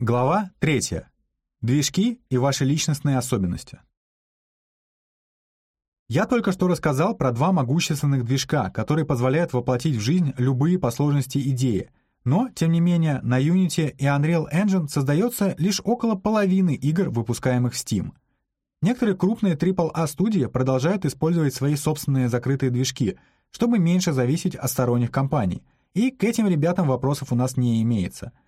Глава 3. Движки и ваши личностные особенности. Я только что рассказал про два могущественных движка, которые позволяют воплотить в жизнь любые по сложности идеи, но, тем не менее, на Unity и Unreal Engine создается лишь около половины игр, выпускаемых в Steam. Некоторые крупные AAA-студии продолжают использовать свои собственные закрытые движки, чтобы меньше зависеть от сторонних компаний, и к этим ребятам вопросов у нас не имеется —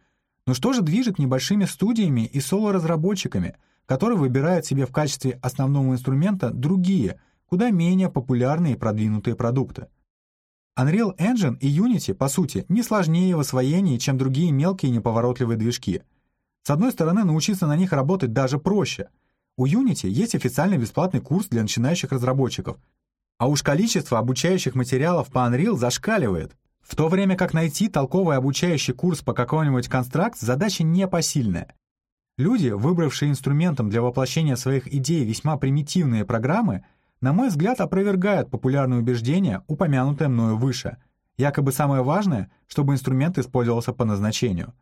но что же движет небольшими студиями и соло-разработчиками, которые выбирают себе в качестве основного инструмента другие, куда менее популярные и продвинутые продукты? Unreal Engine и Unity, по сути, не сложнее в освоении, чем другие мелкие неповоротливые движки. С одной стороны, научиться на них работать даже проще. У Unity есть официальный бесплатный курс для начинающих разработчиков, а уж количество обучающих материалов по Unreal зашкаливает. В то время как найти толковый обучающий курс по какому-нибудь констракт задача непосильная. Люди, выбравшие инструментом для воплощения своих идей весьма примитивные программы, на мой взгляд, опровергают популярные убеждения, упомянутые мною выше. Якобы самое важное, чтобы инструмент использовался по назначению.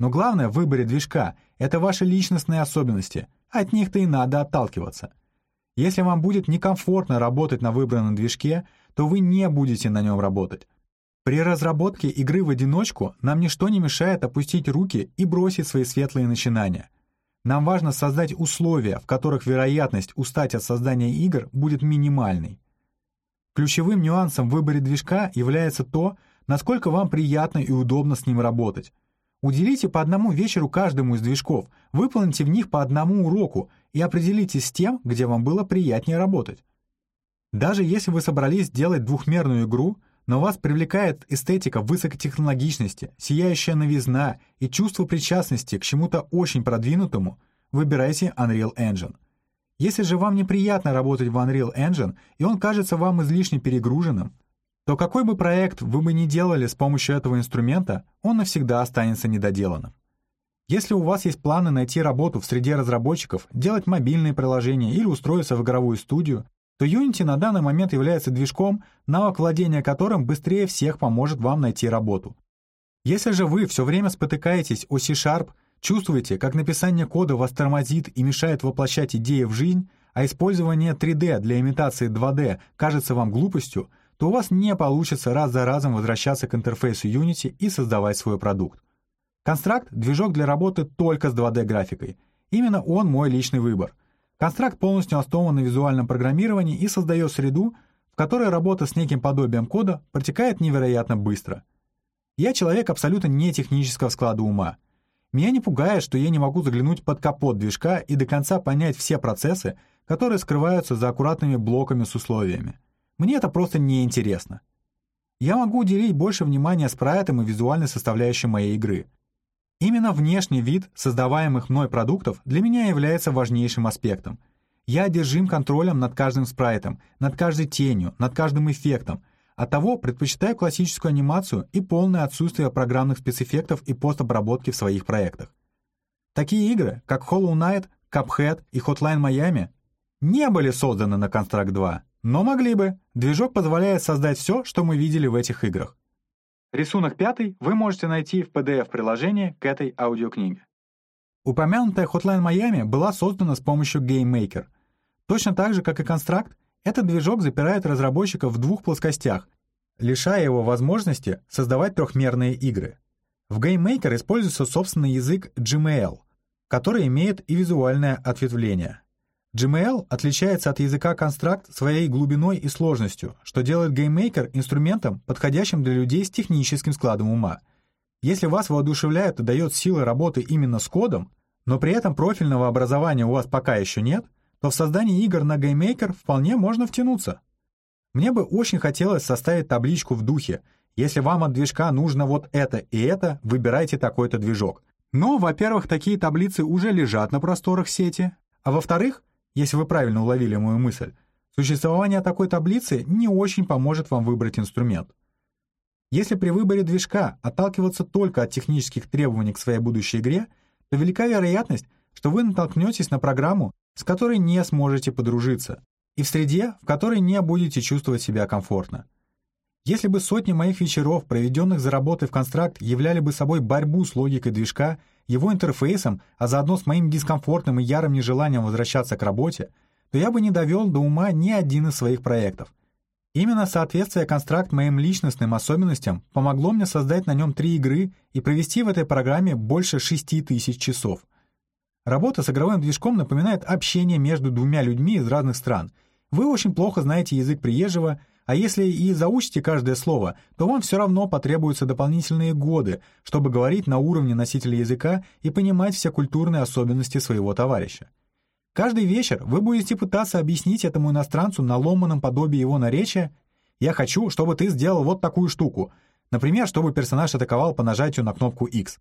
Но главное в выборе движка — это ваши личностные особенности, от них-то и надо отталкиваться. Если вам будет некомфортно работать на выбранном движке, то вы не будете на нем работать. При разработке игры в одиночку нам ничто не мешает опустить руки и бросить свои светлые начинания. Нам важно создать условия, в которых вероятность устать от создания игр будет минимальной. Ключевым нюансом в выборе движка является то, насколько вам приятно и удобно с ним работать. Уделите по одному вечеру каждому из движков, выполните в них по одному уроку и определитесь с тем, где вам было приятнее работать. Даже если вы собрались сделать двухмерную игру — но вас привлекает эстетика высокотехнологичности, сияющая новизна и чувство причастности к чему-то очень продвинутому, выбирайте Unreal Engine. Если же вам неприятно работать в Unreal Engine, и он кажется вам излишне перегруженным, то какой бы проект вы бы ни делали с помощью этого инструмента, он навсегда останется недоделанным. Если у вас есть планы найти работу в среде разработчиков, делать мобильные приложения или устроиться в игровую студию, то Unity на данный момент является движком, навык владения которым быстрее всех поможет вам найти работу. Если же вы все время спотыкаетесь о C-Sharp, чувствуете, как написание кода вас тормозит и мешает воплощать идеи в жизнь, а использование 3D для имитации 2D кажется вам глупостью, то у вас не получится раз за разом возвращаться к интерфейсу Unity и создавать свой продукт. Констракт — движок для работы только с 2D-графикой. Именно он мой личный выбор. Констракт полностью основан на визуальном программировании и создает среду, в которой работа с неким подобием кода протекает невероятно быстро. Я человек абсолютно не технического склада ума. Меня не пугает, что я не могу заглянуть под капот движка и до конца понять все процессы, которые скрываются за аккуратными блоками с условиями. Мне это просто неинтересно. Я могу уделить больше внимания спрайтам и визуальной составляющей моей игры — Именно внешний вид создаваемых мной продуктов для меня является важнейшим аспектом. Я одержим контролем над каждым спрайтом, над каждой тенью, над каждым эффектом. Оттого предпочитаю классическую анимацию и полное отсутствие программных спецэффектов и постобработки в своих проектах. Такие игры, как Hollow Knight, Cuphead и Hotline Miami, не были созданы на Construct 2, но могли бы. Движок позволяет создать все, что мы видели в этих играх. Рисунок пятый вы можете найти в PDF-приложении к этой аудиокниге. Упомянутая Hotline Miami была создана с помощью GameMaker. Точно так же, как и Construct, этот движок запирает разработчика в двух плоскостях, лишая его возможности создавать трехмерные игры. В GameMaker используется собственный язык Gmail, который имеет и визуальное ответвление. Gmail отличается от языка Construct своей глубиной и сложностью, что делает GameMaker инструментом, подходящим для людей с техническим складом ума. Если вас воодушевляет и дает силы работы именно с кодом, но при этом профильного образования у вас пока еще нет, то в создании игр на GameMaker вполне можно втянуться. Мне бы очень хотелось составить табличку в духе «Если вам от движка нужно вот это и это, выбирайте такой-то движок». Но, во-первых, такие таблицы уже лежат на просторах сети, а во-вторых, если вы правильно уловили мою мысль, существование такой таблицы не очень поможет вам выбрать инструмент. Если при выборе движка отталкиваться только от технических требований к своей будущей игре, то велика вероятность, что вы натолкнетесь на программу, с которой не сможете подружиться, и в среде, в которой не будете чувствовать себя комфортно. Если бы сотни моих вечеров, проведенных за работой в констракт, являли бы собой борьбу с логикой движка, его интерфейсом, а заодно с моим дискомфортным и ярым нежеланием возвращаться к работе, то я бы не довел до ума ни один из своих проектов. Именно соответствие констракт моим личностным особенностям помогло мне создать на нем три игры и провести в этой программе больше шести тысяч часов. Работа с игровым движком напоминает общение между двумя людьми из разных стран. Вы очень плохо знаете язык приезжего, а если и заучите каждое слово, то вам все равно потребуются дополнительные годы, чтобы говорить на уровне носителя языка и понимать все культурные особенности своего товарища. Каждый вечер вы будете пытаться объяснить этому иностранцу на ломаном подобии его наречия «Я хочу, чтобы ты сделал вот такую штуку», например, чтобы персонаж атаковал по нажатию на кнопку X.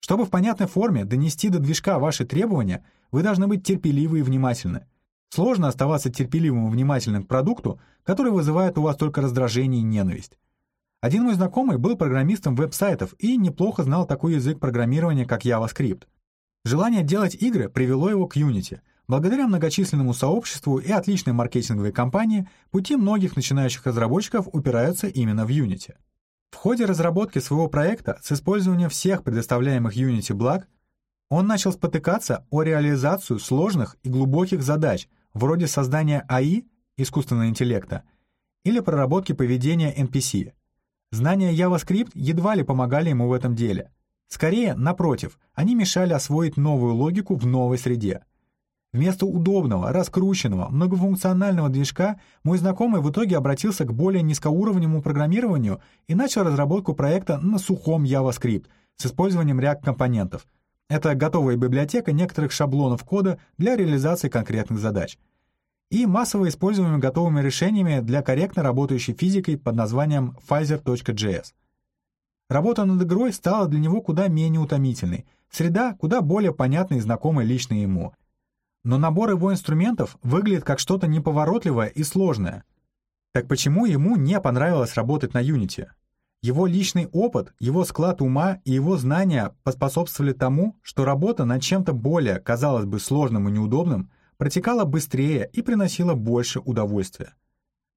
Чтобы в понятной форме донести до движка ваши требования, вы должны быть терпеливы и внимательны. Сложно оставаться терпеливым и внимательным к продукту, который вызывает у вас только раздражение и ненависть. Один мой знакомый был программистом веб-сайтов и неплохо знал такой язык программирования, как JavaScript. Желание делать игры привело его к Unity. Благодаря многочисленному сообществу и отличной маркетинговой кампании, пути многих начинающих разработчиков упираются именно в Unity. В ходе разработки своего проекта с использованием всех предоставляемых Unity благ он начал спотыкаться о реализацию сложных и глубоких задач, вроде создания АИ, искусственного интеллекта, или проработки поведения NPC. Знания JavaScript едва ли помогали ему в этом деле. Скорее, напротив, они мешали освоить новую логику в новой среде. Вместо удобного, раскрученного, многофункционального движка мой знакомый в итоге обратился к более низкоуровневому программированию и начал разработку проекта на сухом JavaScript с использованием React-компонентов. Это готовая библиотека некоторых шаблонов кода для реализации конкретных задач и массово используемыми готовыми решениями для корректно работающей физикой под названием Pfizer.js. Работа над игрой стала для него куда менее утомительной, среда куда более понятной и знакомой лично ему. Но набор его инструментов выглядит как что-то неповоротливое и сложное. Так почему ему не понравилось работать на Unity? Его личный опыт, его склад ума и его знания поспособствовали тому, что работа над чем-то более, казалось бы, сложным и неудобным протекала быстрее и приносила больше удовольствия.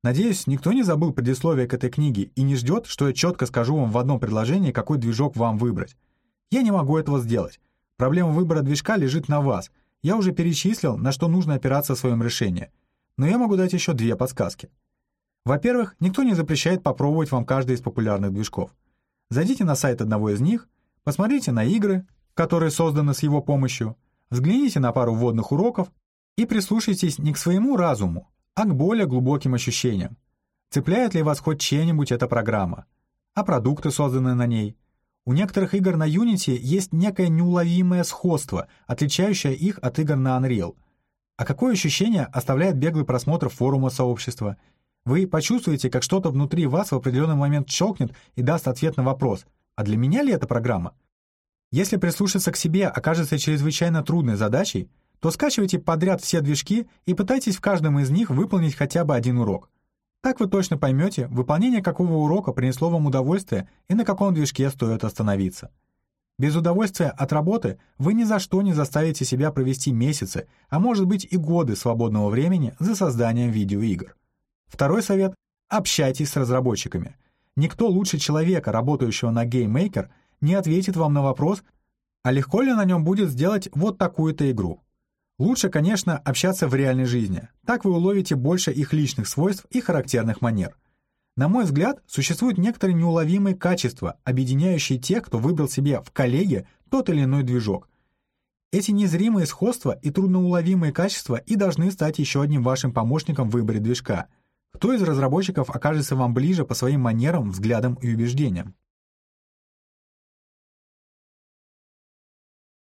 Надеюсь, никто не забыл предисловие к этой книге и не ждет, что я четко скажу вам в одном предложении, какой движок вам выбрать. Я не могу этого сделать. Проблема выбора движка лежит на вас. Я уже перечислил, на что нужно опираться в своем решении. Но я могу дать еще две подсказки. Во-первых, никто не запрещает попробовать вам каждый из популярных движков. Зайдите на сайт одного из них, посмотрите на игры, которые созданы с его помощью, взгляните на пару вводных уроков и прислушайтесь не к своему разуму, а к более глубоким ощущениям. Цепляет ли вас хоть чья-нибудь эта программа? А продукты, созданные на ней? У некоторых игр на Unity есть некое неуловимое сходство, отличающее их от игр на Unreal. А какое ощущение оставляет беглый просмотр форума сообщества? Вы почувствуете, как что-то внутри вас в определенный момент щелкнет и даст ответ на вопрос «А для меня ли эта программа?» Если прислушаться к себе окажется чрезвычайно трудной задачей, то скачивайте подряд все движки и пытайтесь в каждом из них выполнить хотя бы один урок. Так вы точно поймете, выполнение какого урока принесло вам удовольствие и на каком движке стоит остановиться. Без удовольствия от работы вы ни за что не заставите себя провести месяцы, а может быть и годы свободного времени за созданием видеоигр. Второй совет — общайтесь с разработчиками. Никто лучше человека, работающего на GameMaker, не ответит вам на вопрос, а легко ли на нем будет сделать вот такую-то игру. Лучше, конечно, общаться в реальной жизни. Так вы уловите больше их личных свойств и характерных манер. На мой взгляд, существуют некоторые неуловимые качества, объединяющие тех, кто выбрал себе в коллеге тот или иной движок. Эти незримые сходства и трудноуловимые качества и должны стать еще одним вашим помощником в выборе движка. Кто из разработчиков окажется вам ближе по своим манерам, взглядам и убеждениям?